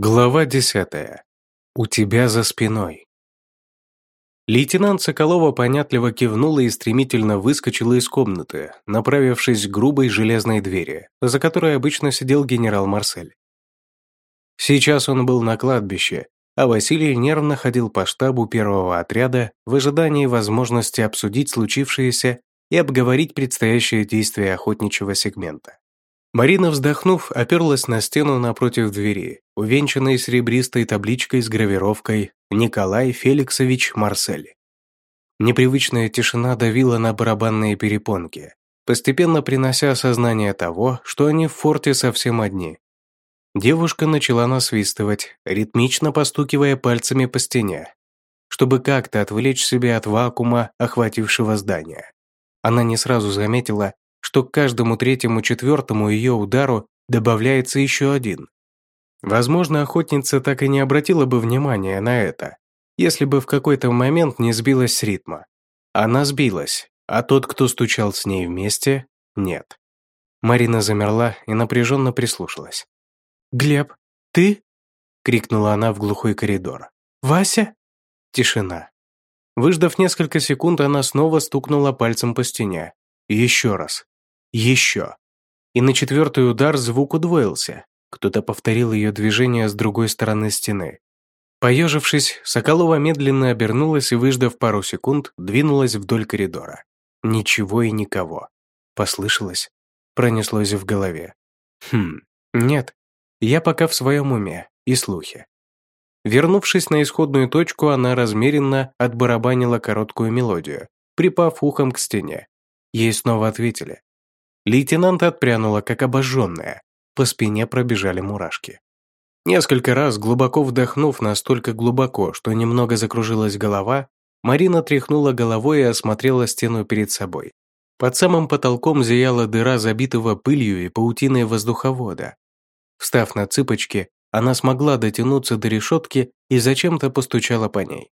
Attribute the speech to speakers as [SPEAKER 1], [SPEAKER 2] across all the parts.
[SPEAKER 1] Глава десятая. У тебя за спиной. Лейтенант Соколова понятливо кивнула и стремительно выскочила из комнаты, направившись к грубой железной двери, за которой обычно сидел генерал Марсель. Сейчас он был на кладбище, а Василий нервно ходил по штабу первого отряда в ожидании возможности обсудить случившееся и обговорить предстоящие действия охотничьего сегмента. Марина, вздохнув, оперлась на стену напротив двери, увенчанной серебристой табличкой с гравировкой «Николай Феликсович Марсель». Непривычная тишина давила на барабанные перепонки, постепенно принося осознание того, что они в форте совсем одни. Девушка начала насвистывать, ритмично постукивая пальцами по стене, чтобы как-то отвлечь себя от вакуума, охватившего здание. Она не сразу заметила, что к каждому третьему-четвертому ее удару добавляется еще один. Возможно, охотница так и не обратила бы внимания на это, если бы в какой-то момент не сбилась с ритма. Она сбилась, а тот, кто стучал с ней вместе, нет. Марина замерла и напряженно прислушалась. «Глеб, ты?» — крикнула она в глухой коридор. «Вася?» Тишина. Выждав несколько секунд, она снова стукнула пальцем по стене. Еще раз. Еще. И на четвертый удар звук удвоился. Кто-то повторил ее движение с другой стороны стены. Поежившись, Соколова медленно обернулась и, выждав пару секунд, двинулась вдоль коридора. Ничего и никого. Послышалось? Пронеслось в голове. Хм, нет, я пока в своем уме и слухе. Вернувшись на исходную точку, она размеренно отбарабанила короткую мелодию, припав ухом к стене. Ей снова ответили. Лейтенант отпрянула, как обожженная. По спине пробежали мурашки. Несколько раз, глубоко вдохнув настолько глубоко, что немного закружилась голова, Марина тряхнула головой и осмотрела стену перед собой. Под самым потолком зияла дыра забитого пылью и паутиной воздуховода. Встав на цыпочки, она смогла дотянуться до решетки и зачем-то постучала по ней.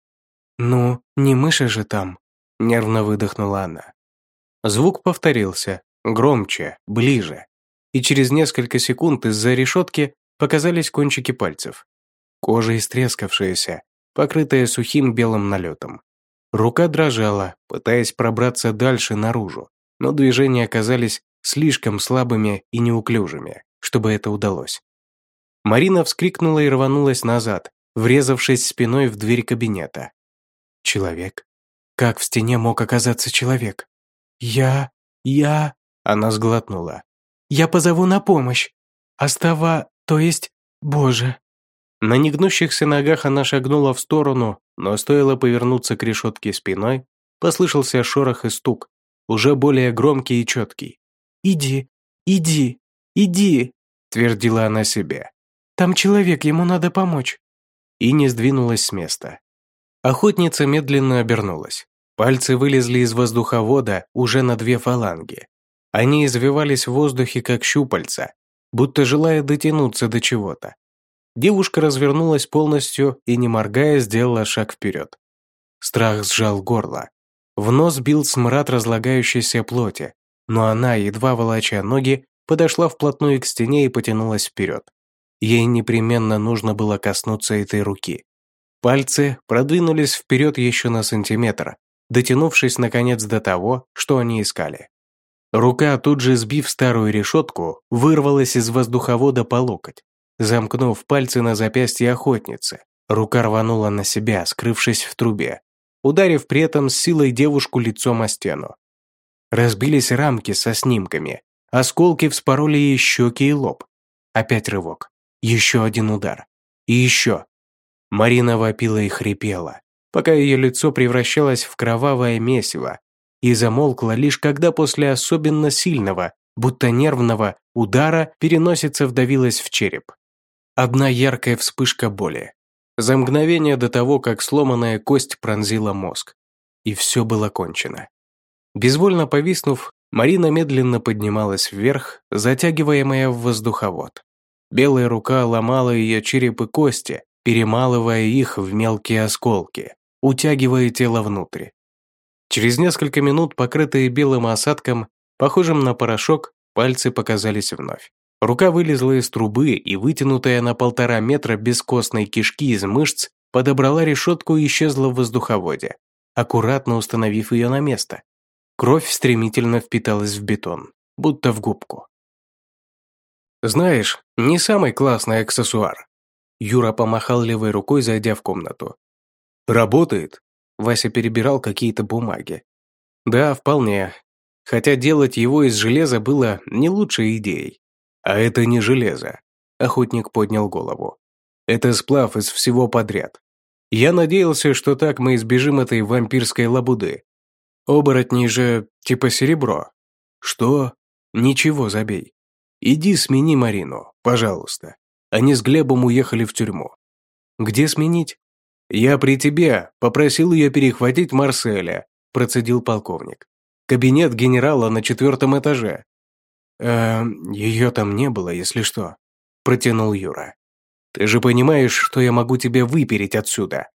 [SPEAKER 1] «Ну, не мыши же там», – нервно выдохнула она. Звук повторился, громче, ближе. И через несколько секунд из-за решетки показались кончики пальцев. Кожа истрескавшаяся, покрытая сухим белым налетом. Рука дрожала, пытаясь пробраться дальше наружу, но движения оказались слишком слабыми и неуклюжими, чтобы это удалось. Марина вскрикнула и рванулась назад, врезавшись спиной в дверь кабинета. Человек? Как в стене мог оказаться человек? «Я... я...» Она сглотнула. «Я позову на помощь. Остава... то есть... Боже...» На негнущихся ногах она шагнула в сторону, но стоило повернуться к решетке спиной, послышался шорох и стук, уже более громкий и четкий. «Иди, иди, иди», — твердила она себе. «Там человек, ему надо помочь». И не сдвинулась с места. Охотница медленно обернулась. Пальцы вылезли из воздуховода уже на две фаланги. Они извивались в воздухе, как щупальца, будто желая дотянуться до чего-то. Девушка развернулась полностью и, не моргая, сделала шаг вперед. Страх сжал горло. В нос бил смрад разлагающейся плоти, но она, едва волоча ноги, подошла вплотную к стене и потянулась вперед. Ей непременно нужно было коснуться этой руки. Пальцы продвинулись вперед еще на сантиметр, дотянувшись наконец до того, что они искали. Рука, тут же сбив старую решетку, вырвалась из воздуховода по локоть. Замкнув пальцы на запястье охотницы, рука рванула на себя, скрывшись в трубе, ударив при этом с силой девушку лицом о стену. Разбились рамки со снимками, осколки вспороли ей щеки и лоб. Опять рывок. Еще один удар. И еще. Марина вопила и хрипела пока ее лицо превращалось в кровавое месиво, и замолкла лишь когда после особенно сильного, будто нервного, удара переносица вдавилась в череп. Одна яркая вспышка боли. За мгновение до того, как сломанная кость пронзила мозг. И все было кончено. Безвольно повиснув, Марина медленно поднималась вверх, затягиваемая в воздуховод. Белая рука ломала ее череп и кости, перемалывая их в мелкие осколки утягивая тело внутрь. Через несколько минут, покрытые белым осадком, похожим на порошок, пальцы показались вновь. Рука вылезла из трубы и, вытянутая на полтора метра бескостной кишки из мышц, подобрала решетку и исчезла в воздуховоде, аккуратно установив ее на место. Кровь стремительно впиталась в бетон, будто в губку. «Знаешь, не самый классный аксессуар». Юра помахал левой рукой, зайдя в комнату. «Работает?» Вася перебирал какие-то бумаги. «Да, вполне. Хотя делать его из железа было не лучшей идеей. А это не железо». Охотник поднял голову. «Это сплав из всего подряд. Я надеялся, что так мы избежим этой вампирской лабуды. Оборотни же типа серебро. Что? Ничего, забей. Иди смени Марину, пожалуйста. Они с Глебом уехали в тюрьму. Где сменить? Я при тебе попросил ее перехватить Марселя, процедил полковник. Кабинет генерала на четвертом этаже. Э, ее там не было, если что, протянул Юра. Ты же понимаешь, что я могу тебя выпереть отсюда.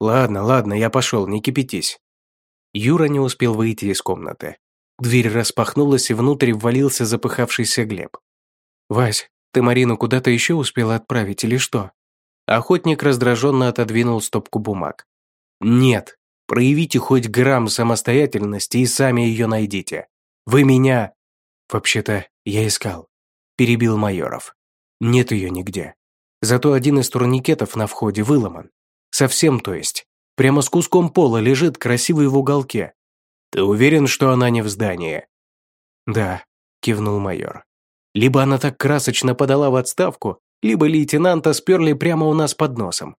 [SPEAKER 1] Ладно, ладно, я пошел, не кипятись. Юра не успел выйти из комнаты. Дверь распахнулась, и внутрь ввалился запыхавшийся Глеб. «Вась, ты Марину куда-то еще успела отправить или что?» Охотник раздраженно отодвинул стопку бумаг. «Нет, проявите хоть грамм самостоятельности и сами ее найдите. Вы меня...» «Вообще-то я искал», – перебил Майоров. «Нет ее нигде. Зато один из турникетов на входе выломан. Совсем, то есть. Прямо с куском пола лежит красивый в уголке. «Ты уверен, что она не в здании?» «Да», – кивнул майор. «Либо она так красочно подала в отставку, либо лейтенанта сперли прямо у нас под носом».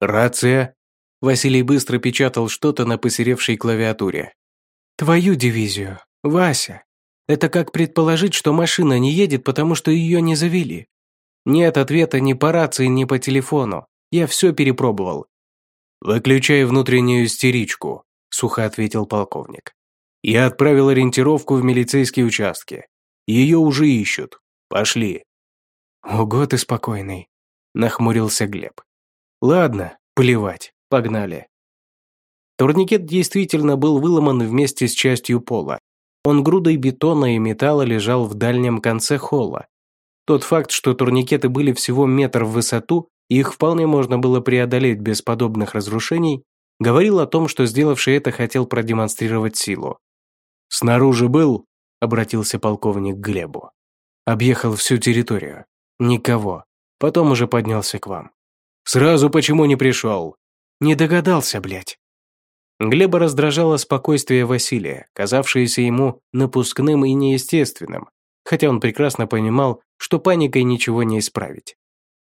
[SPEAKER 1] «Рация?» Василий быстро печатал что-то на посеревшей клавиатуре. «Твою дивизию, Вася. Это как предположить, что машина не едет, потому что ее не завели. Нет ответа ни по рации, ни по телефону. Я все перепробовал». «Выключай внутреннюю истеричку», сухо ответил полковник. «Я отправил ориентировку в милицейские участки. Ее уже ищут. Пошли». «Ого ты спокойный», – нахмурился Глеб. «Ладно, плевать, погнали». Турникет действительно был выломан вместе с частью пола. Он грудой бетона и металла лежал в дальнем конце холла. Тот факт, что турникеты были всего метр в высоту, и их вполне можно было преодолеть без подобных разрушений, говорил о том, что сделавший это хотел продемонстрировать силу. «Снаружи был?» – обратился полковник к Глебу. «Объехал всю территорию. Никого. Потом уже поднялся к вам. Сразу почему не пришел?» «Не догадался, блядь». Глеба раздражало спокойствие Василия, казавшееся ему напускным и неестественным, хотя он прекрасно понимал, что паникой ничего не исправить.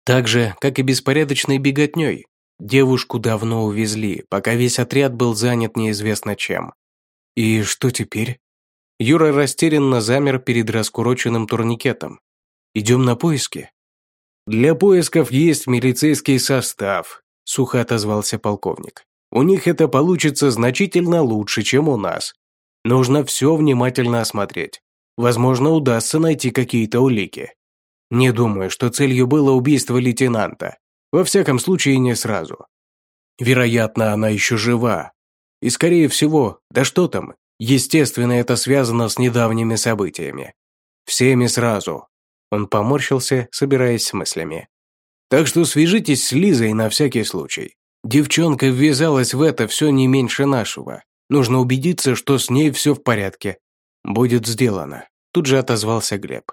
[SPEAKER 1] Так же, как и беспорядочной беготней, Девушку давно увезли, пока весь отряд был занят неизвестно чем. И что теперь? Юра растерянно замер перед раскуроченным турникетом. Идем на поиски? Для поисков есть милицейский состав, сухо отозвался полковник. У них это получится значительно лучше, чем у нас. Нужно все внимательно осмотреть. Возможно, удастся найти какие-то улики. Не думаю, что целью было убийство лейтенанта. Во всяком случае, не сразу. Вероятно, она еще жива. И, скорее всего, да что там, естественно, это связано с недавними событиями. Всеми сразу. Он поморщился, собираясь с мыслями. Так что свяжитесь с Лизой на всякий случай. Девчонка ввязалась в это все не меньше нашего. Нужно убедиться, что с ней все в порядке. Будет сделано. Тут же отозвался Глеб.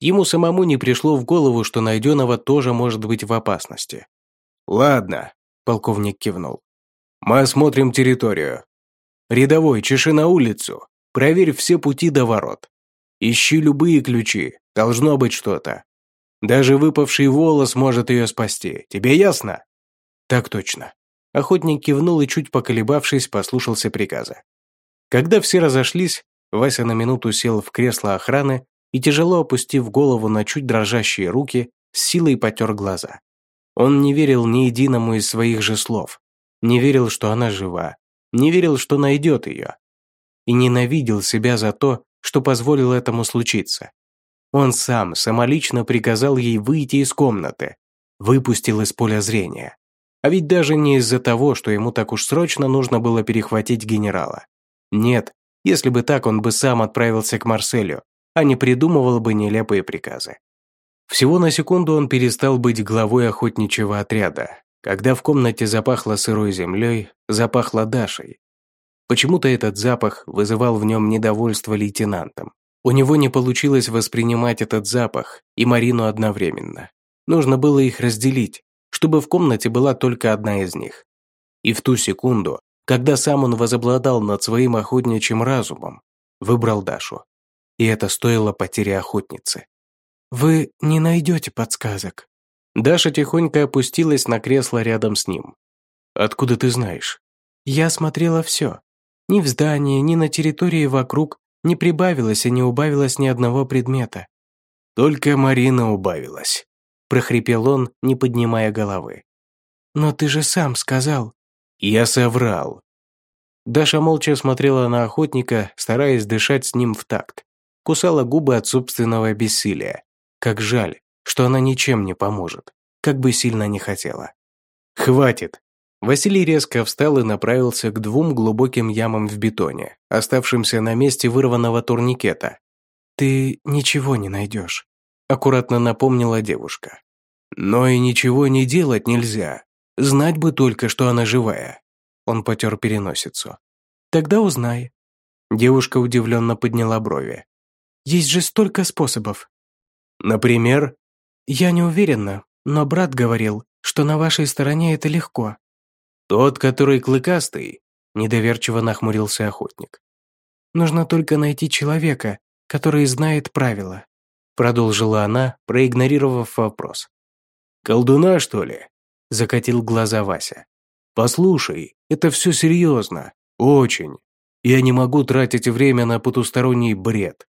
[SPEAKER 1] Ему самому не пришло в голову, что найденного тоже может быть в опасности. «Ладно», – полковник кивнул. «Мы осмотрим территорию. Рядовой, чеши на улицу. Проверь все пути до ворот. Ищи любые ключи. Должно быть что-то. Даже выпавший волос может ее спасти. Тебе ясно?» «Так точно». Охотник кивнул и, чуть поколебавшись, послушался приказа. Когда все разошлись, Вася на минуту сел в кресло охраны и, тяжело опустив голову на чуть дрожащие руки, с силой потер глаза. Он не верил ни единому из своих же слов, не верил, что она жива, не верил, что найдет ее. И ненавидел себя за то, что позволил этому случиться. Он сам самолично приказал ей выйти из комнаты, выпустил из поля зрения. А ведь даже не из-за того, что ему так уж срочно нужно было перехватить генерала. Нет, если бы так, он бы сам отправился к Марселю, а не придумывал бы нелепые приказы. Всего на секунду он перестал быть главой охотничьего отряда, когда в комнате запахло сырой землей, запахло Дашей. Почему-то этот запах вызывал в нем недовольство лейтенантом. У него не получилось воспринимать этот запах и Марину одновременно. Нужно было их разделить, чтобы в комнате была только одна из них. И в ту секунду, когда сам он возобладал над своим охотничьим разумом, выбрал Дашу. И это стоило потери охотницы. «Вы не найдете подсказок». Даша тихонько опустилась на кресло рядом с ним. «Откуда ты знаешь?» «Я смотрела все. Ни в здании, ни на территории вокруг не прибавилось и не убавилось ни одного предмета. Только Марина убавилась, прохрипел он, не поднимая головы. Но ты же сам сказал. Я соврал. Даша молча смотрела на охотника, стараясь дышать с ним в такт. Кусала губы от собственного бессилия. Как жаль, что она ничем не поможет, как бы сильно не хотела. «Хватит!» Василий резко встал и направился к двум глубоким ямам в бетоне, оставшимся на месте вырванного турникета. «Ты ничего не найдешь», – аккуратно напомнила девушка. «Но и ничего не делать нельзя. Знать бы только, что она живая». Он потер переносицу. «Тогда узнай». Девушка удивленно подняла брови. «Есть же столько способов». «Например?» «Я не уверена, но брат говорил, что на вашей стороне это легко. «Тот, который клыкастый», – недоверчиво нахмурился охотник. «Нужно только найти человека, который знает правила», – продолжила она, проигнорировав вопрос. «Колдуна, что ли?» – закатил глаза Вася. «Послушай, это все серьезно. Очень. Я не могу тратить время на потусторонний бред».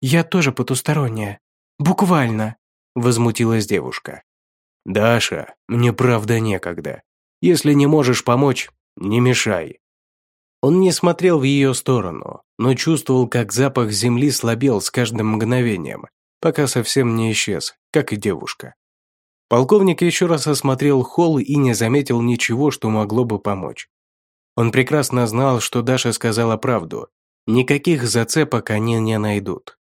[SPEAKER 1] «Я тоже потусторонняя. Буквально», – возмутилась девушка. «Даша, мне правда некогда. Если не можешь помочь, не мешай». Он не смотрел в ее сторону, но чувствовал, как запах земли слабел с каждым мгновением, пока совсем не исчез, как и девушка. Полковник еще раз осмотрел холл и не заметил ничего, что могло бы помочь. Он прекрасно знал, что Даша сказала правду. Никаких зацепок они не найдут.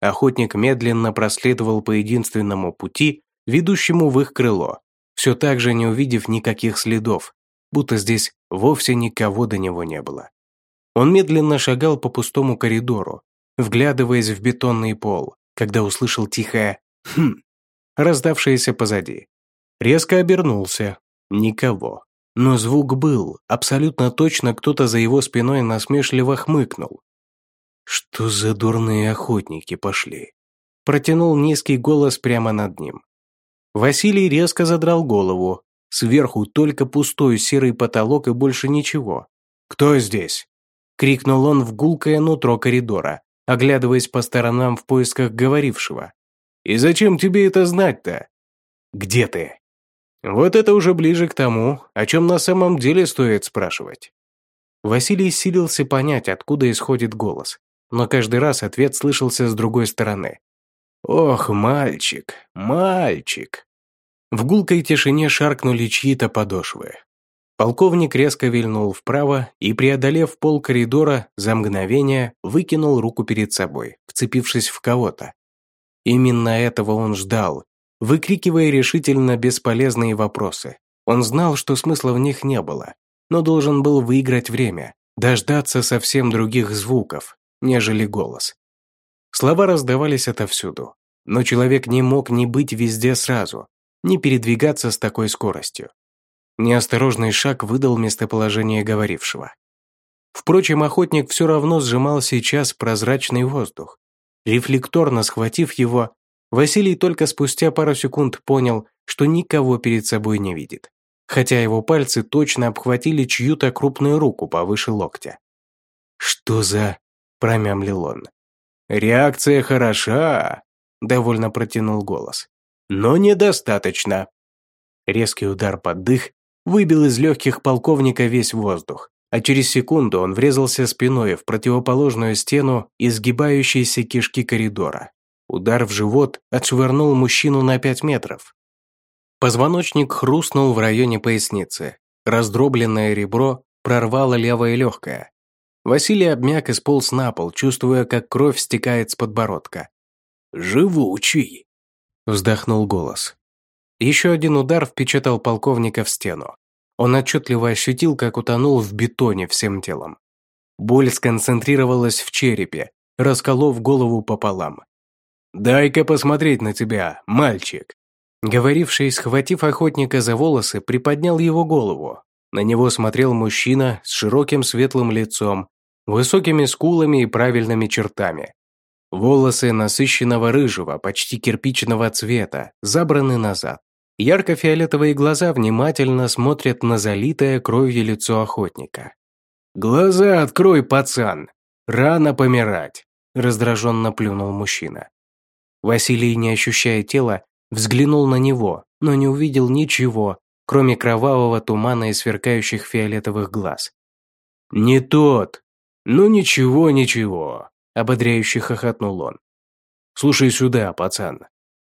[SPEAKER 1] Охотник медленно проследовал по единственному пути, ведущему в их крыло, все так же не увидев никаких следов, будто здесь вовсе никого до него не было. Он медленно шагал по пустому коридору, вглядываясь в бетонный пол, когда услышал тихое «хм», раздавшееся позади. Резко обернулся. Никого. Но звук был, абсолютно точно кто-то за его спиной насмешливо хмыкнул. «Что за дурные охотники пошли?» Протянул низкий голос прямо над ним. Василий резко задрал голову. Сверху только пустой серый потолок и больше ничего. «Кто здесь?» – крикнул он в гулкое нутро коридора, оглядываясь по сторонам в поисках говорившего. «И зачем тебе это знать-то?» «Где ты?» Вот это уже ближе к тому, о чем на самом деле стоит спрашивать. Василий силился понять, откуда исходит голос, но каждый раз ответ слышался с другой стороны. «Ох, мальчик, мальчик!» В гулкой тишине шаркнули чьи-то подошвы. Полковник резко вильнул вправо и, преодолев пол коридора, за мгновение выкинул руку перед собой, вцепившись в кого-то. Именно этого он ждал, выкрикивая решительно бесполезные вопросы. Он знал, что смысла в них не было, но должен был выиграть время, дождаться совсем других звуков, нежели голос. Слова раздавались отовсюду, но человек не мог не быть везде сразу, не передвигаться с такой скоростью. Неосторожный шаг выдал местоположение говорившего. Впрочем, охотник все равно сжимал сейчас прозрачный воздух. Рефлекторно схватив его, Василий только спустя пару секунд понял, что никого перед собой не видит, хотя его пальцы точно обхватили чью-то крупную руку повыше локтя. «Что за...» – промямлил он. «Реакция хороша», – довольно протянул голос. «Но недостаточно». Резкий удар под дых выбил из легких полковника весь воздух, а через секунду он врезался спиной в противоположную стену изгибающейся кишки коридора. Удар в живот отшвырнул мужчину на пять метров. Позвоночник хрустнул в районе поясницы. Раздробленное ребро прорвало левое легкое. Василий обмяк и сполз на пол, чувствуя, как кровь стекает с подбородка. «Живучий!» вздохнул голос. Еще один удар впечатал полковника в стену. Он отчетливо ощутил, как утонул в бетоне всем телом. Боль сконцентрировалась в черепе, расколов голову пополам. «Дай-ка посмотреть на тебя, мальчик!» Говоривший, схватив охотника за волосы, приподнял его голову. На него смотрел мужчина с широким светлым лицом, высокими скулами и правильными чертами. Волосы насыщенного рыжего, почти кирпичного цвета, забраны назад. Ярко-фиолетовые глаза внимательно смотрят на залитое кровью лицо охотника. «Глаза открой, пацан! Рано помирать!» раздраженно плюнул мужчина. Василий, не ощущая тела, взглянул на него, но не увидел ничего, кроме кровавого тумана и сверкающих фиолетовых глаз. «Не тот! Ну ничего, ничего!» – ободряюще хохотнул он. «Слушай сюда, пацан.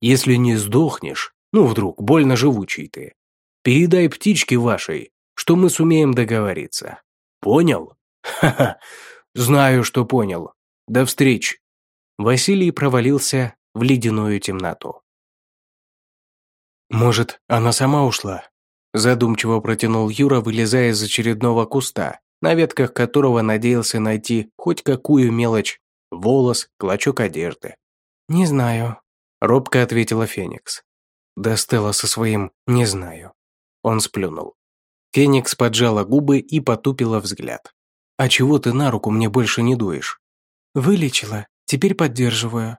[SPEAKER 1] Если не сдохнешь, ну вдруг, больно живучий ты, передай птичке вашей, что мы сумеем договориться. Понял? Ха-ха, знаю, что понял. До встречи!» Василий провалился в ледяную темноту. «Может, она сама ушла?» Задумчиво протянул Юра, вылезая из очередного куста, на ветках которого надеялся найти хоть какую мелочь, волос, клочок одежды. «Не знаю», — робко ответила Феникс. Достала со своим «не знаю». Он сплюнул. Феникс поджала губы и потупила взгляд. «А чего ты на руку мне больше не дуешь?» «Вылечила, теперь поддерживаю».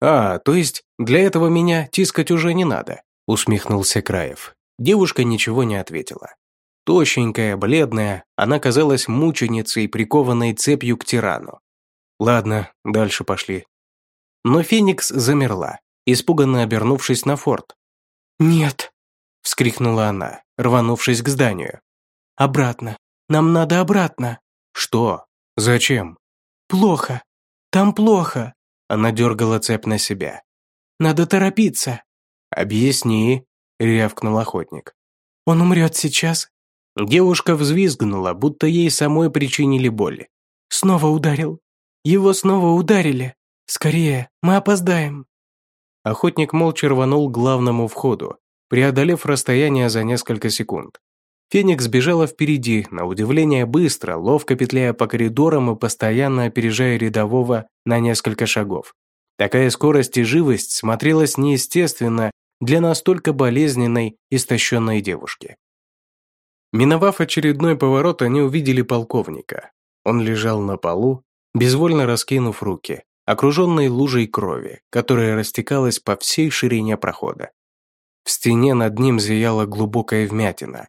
[SPEAKER 1] «А, то есть для этого меня тискать уже не надо?» усмехнулся Краев. Девушка ничего не ответила. Тощенькая, бледная, она казалась мученицей, прикованной цепью к тирану. Ладно, дальше пошли. Но Феникс замерла, испуганно обернувшись на форт. «Нет!» – вскрикнула она, рванувшись к зданию. «Обратно! Нам надо обратно!» «Что? Зачем?» «Плохо! Там плохо!» Она дергала цепь на себя. «Надо торопиться!» «Объясни», — рявкнул охотник. «Он умрет сейчас?» Девушка взвизгнула, будто ей самой причинили боль. «Снова ударил. Его снова ударили. Скорее, мы опоздаем». Охотник молча рванул к главному входу, преодолев расстояние за несколько секунд. Феникс бежала впереди, на удивление быстро, ловко петляя по коридорам и постоянно опережая рядового на несколько шагов. Такая скорость и живость смотрелась неестественно для настолько болезненной, истощенной девушки. Миновав очередной поворот, они увидели полковника. Он лежал на полу, безвольно раскинув руки, окруженный лужей крови, которая растекалась по всей ширине прохода. В стене над ним зияла глубокая вмятина,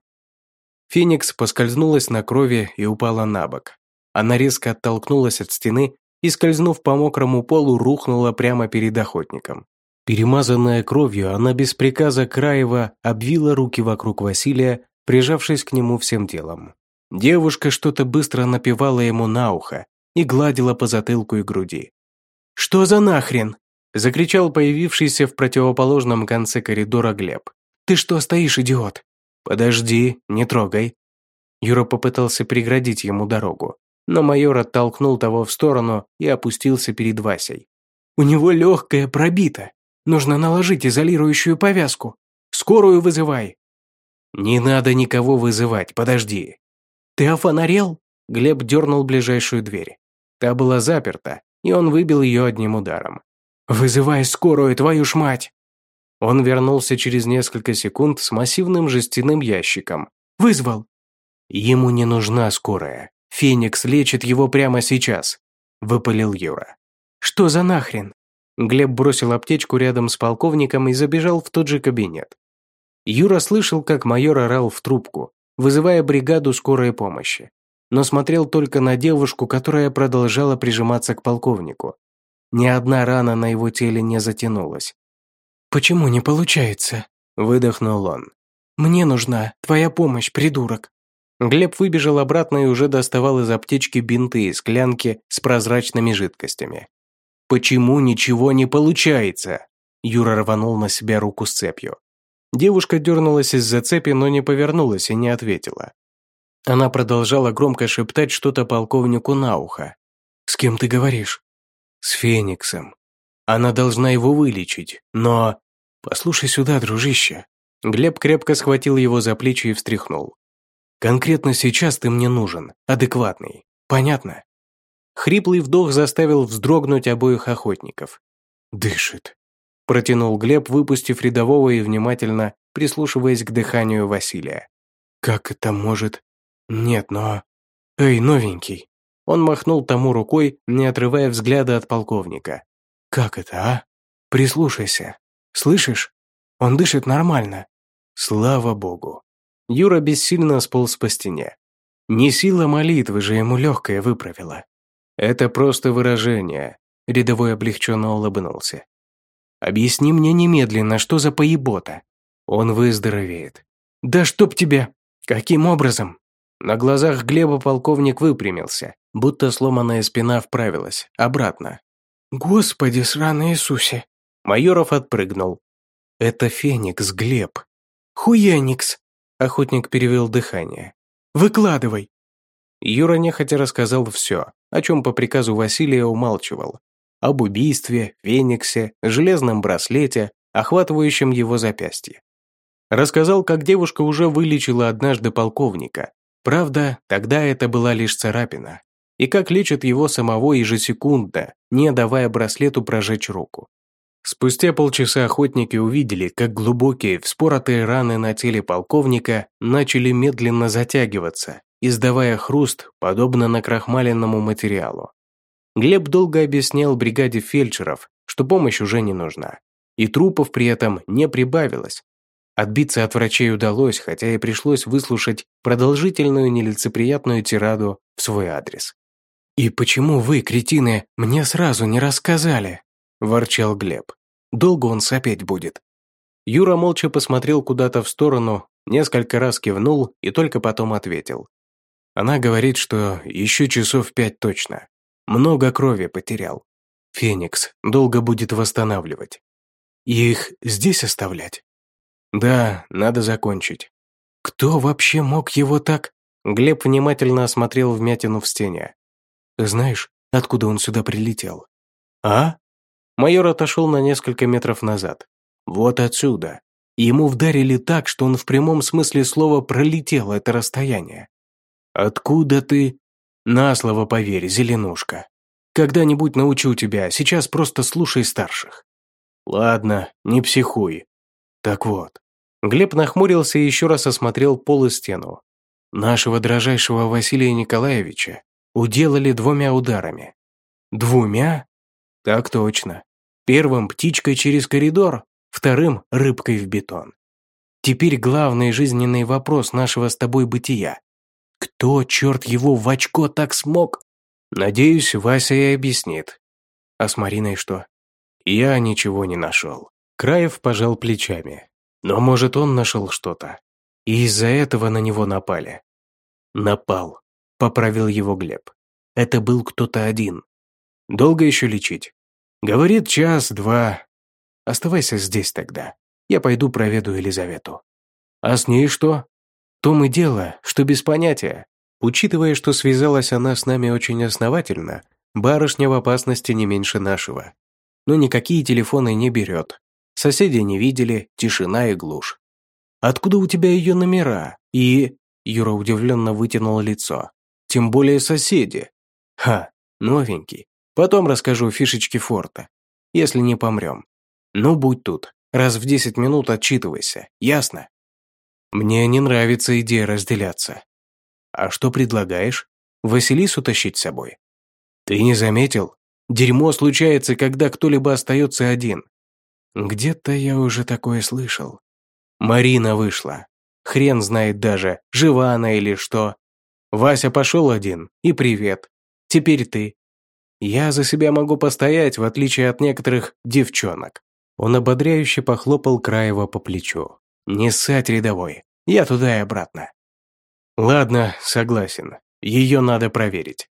[SPEAKER 1] Феникс поскользнулась на крови и упала на бок. Она резко оттолкнулась от стены и, скользнув по мокрому полу, рухнула прямо перед охотником. Перемазанная кровью, она без приказа Краева обвила руки вокруг Василия, прижавшись к нему всем телом. Девушка что-то быстро напевала ему на ухо и гладила по затылку и груди. «Что за нахрен?» – закричал появившийся в противоположном конце коридора Глеб. «Ты что стоишь, идиот? «Подожди, не трогай». Юра попытался преградить ему дорогу, но майор оттолкнул того в сторону и опустился перед Васей. «У него легкое пробито. Нужно наложить изолирующую повязку. Скорую вызывай». «Не надо никого вызывать, подожди». «Ты офонарел?» Глеб дернул ближайшую дверь. Та была заперта, и он выбил ее одним ударом. «Вызывай скорую, твою ж мать!» Он вернулся через несколько секунд с массивным жестяным ящиком. «Вызвал!» «Ему не нужна скорая. Феникс лечит его прямо сейчас», – выпалил Юра. «Что за нахрен?» Глеб бросил аптечку рядом с полковником и забежал в тот же кабинет. Юра слышал, как майор орал в трубку, вызывая бригаду скорой помощи, но смотрел только на девушку, которая продолжала прижиматься к полковнику. Ни одна рана на его теле не затянулась. «Почему не получается?» – выдохнул он. «Мне нужна твоя помощь, придурок». Глеб выбежал обратно и уже доставал из аптечки бинты и склянки с прозрачными жидкостями. «Почему ничего не получается?» Юра рванул на себя руку с цепью. Девушка дернулась из-за цепи, но не повернулась и не ответила. Она продолжала громко шептать что-то полковнику на ухо. «С кем ты говоришь?» «С Фениксом. Она должна его вылечить, но...» «Послушай сюда, дружище». Глеб крепко схватил его за плечи и встряхнул. «Конкретно сейчас ты мне нужен, адекватный. Понятно?» Хриплый вдох заставил вздрогнуть обоих охотников. «Дышит», – протянул Глеб, выпустив рядового и внимательно прислушиваясь к дыханию Василия. «Как это может...» «Нет, но...» «Эй, новенький!» Он махнул тому рукой, не отрывая взгляда от полковника. «Как это, а? Прислушайся. Слышишь? Он дышит нормально. Слава богу!» Юра бессильно сполз по стене. Не сила молитвы же ему легкое выправила. Это просто выражение. Рядовой облегченно улыбнулся. Объясни мне немедленно, что за поебота. Он выздоровеет. Да чтоб тебя! Каким образом? На глазах Глеба полковник выпрямился, будто сломанная спина вправилась, обратно. «Господи, сраный Иисусе!» Майоров отпрыгнул. «Это Феникс, Глеб». «Хуяникс!» Охотник перевел дыхание. «Выкладывай!» Юра нехотя рассказал все, о чем по приказу Василия умалчивал. Об убийстве, Фениксе, железном браслете, охватывающем его запястье. Рассказал, как девушка уже вылечила однажды полковника. Правда, тогда это была лишь царапина. И как лечат его самого ежесекундно, не давая браслету прожечь руку. Спустя полчаса охотники увидели, как глубокие, вспоротые раны на теле полковника начали медленно затягиваться, издавая хруст, подобно накрахмаленному материалу. Глеб долго объяснял бригаде фельдшеров, что помощь уже не нужна. И трупов при этом не прибавилось. Отбиться от врачей удалось, хотя и пришлось выслушать продолжительную нелицеприятную тираду в свой адрес. «И почему вы, кретины, мне сразу не рассказали?» – ворчал Глеб. «Долго он сопеть будет?» Юра молча посмотрел куда-то в сторону, несколько раз кивнул и только потом ответил. Она говорит, что еще часов пять точно. Много крови потерял. Феникс долго будет восстанавливать. их здесь оставлять? Да, надо закончить. Кто вообще мог его так? Глеб внимательно осмотрел вмятину в стене. Знаешь, откуда он сюда прилетел? А? Майор отошел на несколько метров назад. Вот отсюда. Ему вдарили так, что он в прямом смысле слова пролетел это расстояние. «Откуда ты?» «На слово поверь, зеленушка. Когда-нибудь научу тебя, сейчас просто слушай старших». «Ладно, не психуй. Так вот». Глеб нахмурился и еще раз осмотрел пол и стену. Нашего дрожайшего Василия Николаевича уделали двумя ударами. Двумя? Так точно. Первым птичкой через коридор, вторым рыбкой в бетон. Теперь главный жизненный вопрос нашего с тобой бытия. Кто, черт его, в очко так смог? Надеюсь, Вася и объяснит. А с Мариной что? Я ничего не нашел. Краев пожал плечами. Но, может, он нашел что-то. И из-за этого на него напали. Напал. Поправил его Глеб. Это был кто-то один. Долго еще лечить? Говорит, час-два. Оставайся здесь тогда. Я пойду проведу Елизавету. А с ней что? Том и дело, что без понятия. Учитывая, что связалась она с нами очень основательно, барышня в опасности не меньше нашего. Но никакие телефоны не берет. Соседи не видели, тишина и глушь. «Откуда у тебя ее номера?» И... Юра удивленно вытянул лицо. «Тем более соседи». «Ха, новенький. Потом расскажу фишечки форта. Если не помрем. Ну, будь тут. Раз в десять минут отчитывайся. Ясно?» Мне не нравится идея разделяться. А что предлагаешь? Василису тащить с собой? Ты не заметил? Дерьмо случается, когда кто-либо остается один. Где-то я уже такое слышал. Марина вышла. Хрен знает даже, жива она или что. Вася пошел один, и привет. Теперь ты. Я за себя могу постоять, в отличие от некоторых девчонок. Он ободряюще похлопал Краева по плечу. Не ссать рядовой. Я туда и обратно. Ладно, согласен. Ее надо проверить.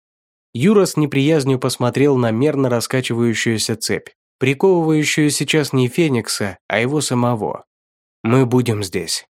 [SPEAKER 1] Юра с неприязнью посмотрел на мерно раскачивающуюся цепь, приковывающую сейчас не Феникса, а его самого. Мы будем здесь.